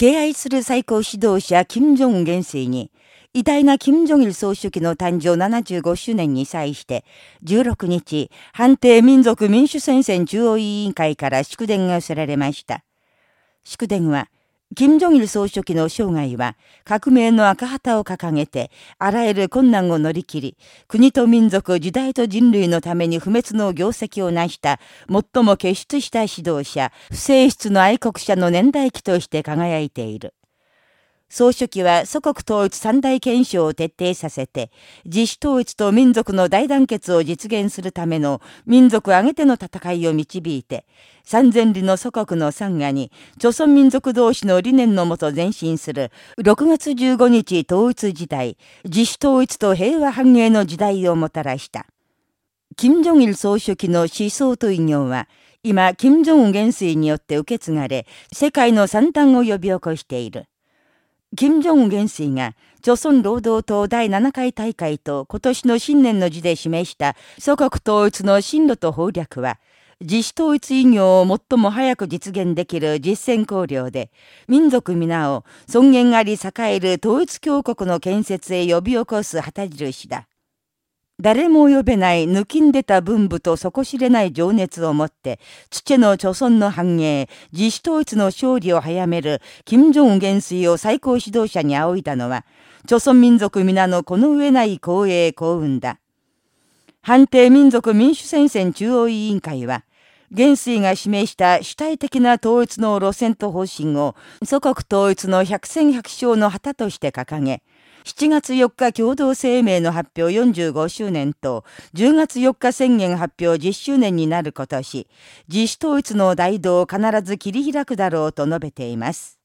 敬愛する最高指導者、金正恩元帥に、偉大な金正日総書記の誕生75周年に際して、16日、判定民族民主戦線中央委員会から祝電が寄せられました。祝電は、金正日総書記の生涯は革命の赤旗を掲げてあらゆる困難を乗り切り国と民族時代と人類のために不滅の業績を成した最も傑出した指導者不正室の愛国者の年代記として輝いている。総書記は祖国統一三大憲章を徹底させて、自主統一と民族の大団結を実現するための民族挙げての戦いを導いて、三千里の祖国の参賀に、朝鮮民族同士の理念のもと前進する、6月15日統一時代、自主統一と平和繁栄の時代をもたらした。金正日総書記の思想と偉業は、今、金正恩元帥によって受け継がれ、世界の惨憺を呼び起こしている。金正恩元帥が、朝鮮労働党第7回大会と今年の新年の字で示した祖国統一の進路と法略は、自主統一偉業を最も早く実現できる実践考慮で、民族皆を尊厳あり栄える統一強国の建設へ呼び起こす旗印だ。誰も呼べない抜きんでた文武と底知れない情熱を持って、土の貯村の繁栄、自主統一の勝利を早める、金正恩元帥を最高指導者に仰いだのは、貯村民族皆のこの上ない光栄幸運だ。判定民族民主戦線中央委員会は、元帥が示した主体的な統一の路線と方針を祖国統一の百戦百勝の旗として掲げ、7月4日共同声明の発表45周年と10月4日宣言発表10周年になることし、自主統一の大道を必ず切り開くだろうと述べています。